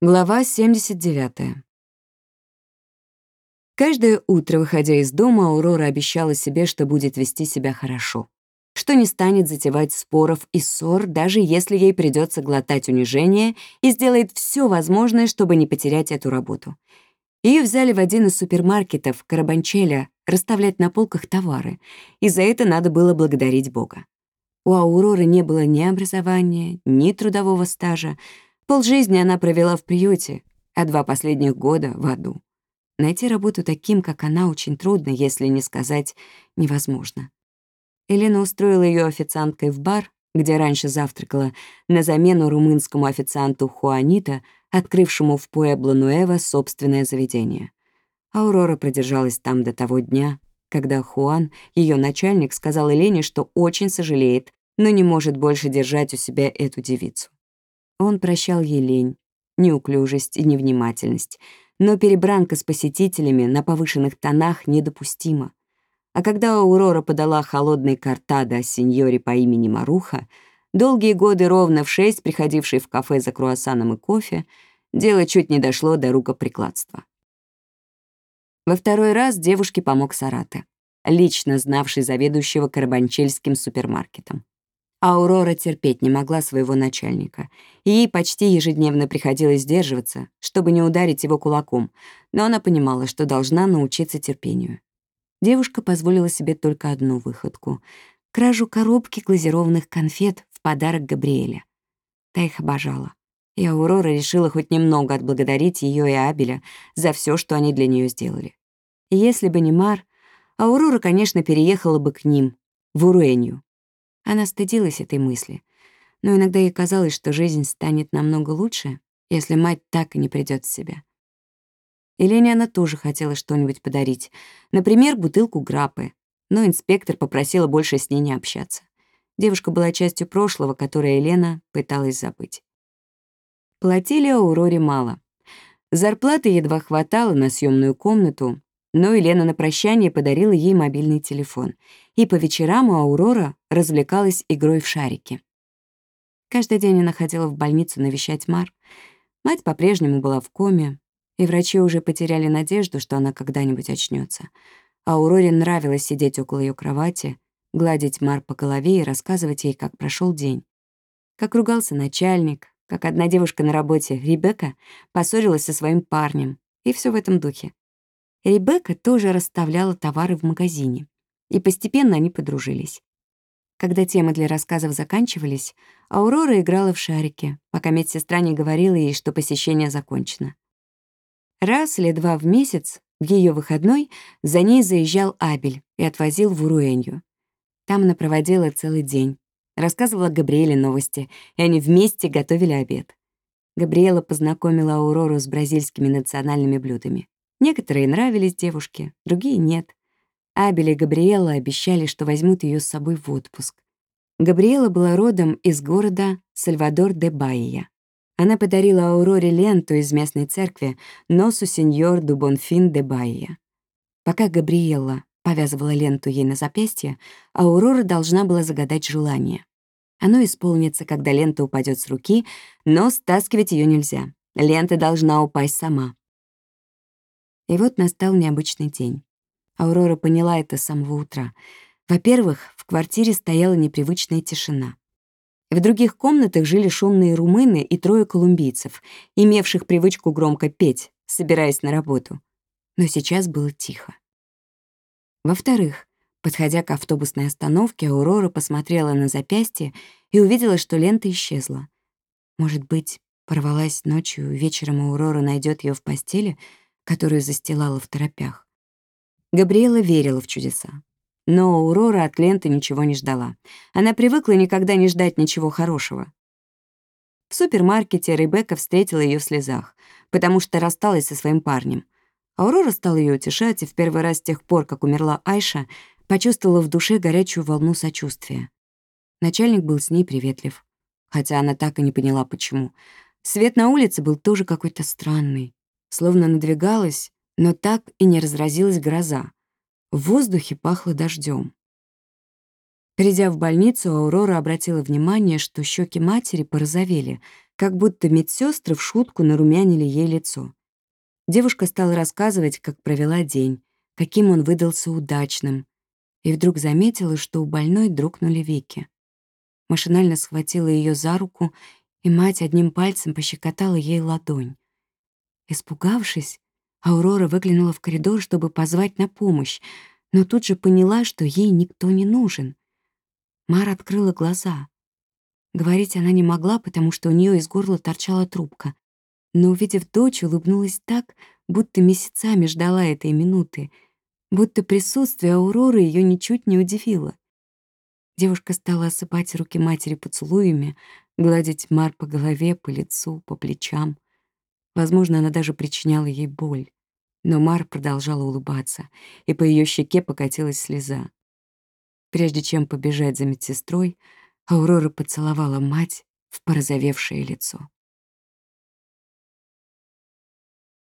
Глава 79. Каждое утро, выходя из дома, Аурора обещала себе, что будет вести себя хорошо, что не станет затевать споров и ссор, даже если ей придется глотать унижение, и сделает все возможное, чтобы не потерять эту работу. Ее взяли в один из супермаркетов Карабанчеля расставлять на полках товары, и за это надо было благодарить Бога. У Ауроры не было ни образования, ни трудового стажа, Полжизни она провела в приюте, а два последних года — в аду. Найти работу таким, как она, очень трудно, если не сказать невозможно. Елена устроила ее официанткой в бар, где раньше завтракала, на замену румынскому официанту Хуанита, открывшему в Пуэбло-Нуэво собственное заведение. Аурора продержалась там до того дня, когда Хуан, ее начальник, сказал Елене, что очень сожалеет, но не может больше держать у себя эту девицу. Он прощал ей лень, неуклюжесть и невнимательность, но перебранка с посетителями на повышенных тонах недопустима. А когда Аурора подала холодный картадо о сеньоре по имени Маруха, долгие годы ровно в шесть приходивший в кафе за круассаном и кофе, дело чуть не дошло до рукоприкладства. Во второй раз девушке помог Сарате, лично знавший заведующего Карабанчельским супермаркетом. Аурора терпеть не могла своего начальника, и ей почти ежедневно приходилось сдерживаться, чтобы не ударить его кулаком, но она понимала, что должна научиться терпению. Девушка позволила себе только одну выходку — кражу коробки глазированных конфет в подарок Габриэля. Та их обожала, и Аурора решила хоть немного отблагодарить ее и Абеля за все, что они для нее сделали. Если бы не Мар, Аурора, конечно, переехала бы к ним, в Уруэнью, она стыдилась этой мысли, но иногда ей казалось, что жизнь станет намного лучше, если мать так и не придёт в себя. Елене она тоже хотела что-нибудь подарить, например, бутылку граппы, но инспектор попросила больше с ней не общаться. Девушка была частью прошлого, которое Елена пыталась забыть. Платили Ауроре мало. Зарплаты едва хватало на съемную комнату, но Елена на прощание подарила ей мобильный телефон, и по вечерам у Аурора развлекалась игрой в шарики. Каждый день она ходила в больницу навещать Мар. Мать по-прежнему была в коме, и врачи уже потеряли надежду, что она когда-нибудь очнется. Ауроре нравилось сидеть около ее кровати, гладить Мар по голове и рассказывать ей, как прошел день. Как ругался начальник, как одна девушка на работе, Ребекка, поссорилась со своим парнем, и все в этом духе. Ребекка тоже расставляла товары в магазине, и постепенно они подружились. Когда темы для рассказов заканчивались, Аурора играла в шарики, пока медсестра не говорила ей, что посещение закончено. Раз или два в месяц, в ее выходной, за ней заезжал Абель и отвозил в Уруэнью. Там она проводила целый день, рассказывала Габриэле новости, и они вместе готовили обед. Габриэла познакомила Аурору с бразильскими национальными блюдами. Некоторые нравились девушке, другие — нет. Абель и Габриэла обещали, что возьмут ее с собой в отпуск. Габриэла была родом из города Сальвадор-де-Баия. Она подарила Ауроре ленту из местной церкви «Носу сеньор Дубонфин де Баия». Пока Габриэла повязывала ленту ей на запястье, Аурора должна была загадать желание. Оно исполнится, когда лента упадет с руки, но стаскивать ее нельзя. Лента должна упасть сама. И вот настал необычный день. Аурора поняла это с самого утра. Во-первых, в квартире стояла непривычная тишина. В других комнатах жили шумные румыны и трое колумбийцев, имевших привычку громко петь, собираясь на работу. Но сейчас было тихо. Во-вторых, подходя к автобусной остановке, Аурора посмотрела на запястье и увидела, что лента исчезла. Может быть, порвалась ночью, вечером Аурора найдет ее в постели, которую застилала в торопях. Габриэла верила в чудеса. Но Аурора от ленты ничего не ждала. Она привыкла никогда не ждать ничего хорошего. В супермаркете Ребекка встретила ее в слезах, потому что рассталась со своим парнем. Аурора стала ее утешать, и в первый раз с тех пор, как умерла Айша, почувствовала в душе горячую волну сочувствия. Начальник был с ней приветлив, хотя она так и не поняла, почему. Свет на улице был тоже какой-то странный, словно надвигалась но так и не разразилась гроза. В воздухе пахло дождем. Придя в больницу, Аурора обратила внимание, что щеки матери порозовели, как будто медсестры в шутку нарумянили ей лицо. Девушка стала рассказывать, как провела день, каким он выдался удачным, и вдруг заметила, что у больной дрогнули веки. Машинально схватила ее за руку, и мать одним пальцем пощекотала ей ладонь. Испугавшись, Аурора выглянула в коридор, чтобы позвать на помощь, но тут же поняла, что ей никто не нужен. Мара открыла глаза. Говорить она не могла, потому что у нее из горла торчала трубка. Но, увидев дочь, улыбнулась так, будто месяцами ждала этой минуты, будто присутствие Ауроры ее ничуть не удивило. Девушка стала осыпать руки матери поцелуями, гладить Мар по голове, по лицу, по плечам. Возможно, она даже причиняла ей боль. Но Мар продолжала улыбаться, и по ее щеке покатилась слеза. Прежде чем побежать за медсестрой, Аурора поцеловала мать в порозовевшее лицо.